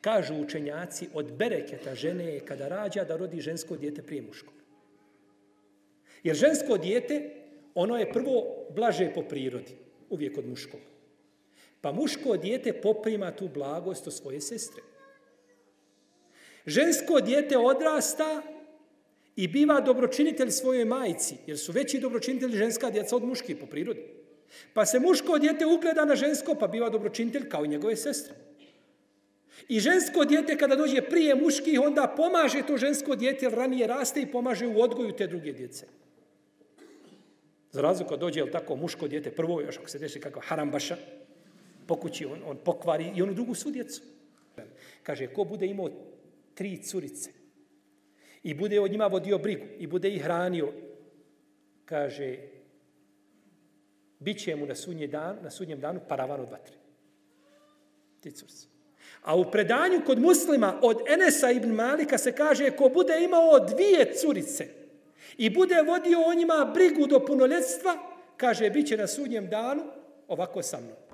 Kažu učenjaci, od bereketa žene je kada rađa da rodi žensko dijete prije muškog. Jer žensko dijete, ono je prvo blaže po prirodi, uvijek od muškog. Pa muško dijete poprima tu blagost od svoje sestre. Žensko dijete odrasta i biva dobročinitelj svojoj majici, jer su veći dobročinitelji ženska djeca od muških po prirodi. Pa se muško dijete ugleda na žensko, pa biva dobročinitelj kao i njegove sestre. I žensko dijete kada dođe prije muških, onda pomaže to žensko dijete, jer ranije raste i pomaže u odgoju te druge djece. Za razliku dođe, jel tako, muško dijete, prvo još ako se desi kakva harambaša, pokući, on, on pokvari i onu drugu svu djecu. Kaže, ko bude imao tri curice i bude od njima vodio brigu i bude ih hranio, kaže, bit će mu na, sunje dan, na sudnjem danu paravan od vatre. Ti curice. A u predanju kod muslima od Enesa ibn Malika se kaže ko bude imao dvije curice i bude vodio o njima brigu do punoljetstva, kaže, bit će na sudnjem danu ovako sa mnom.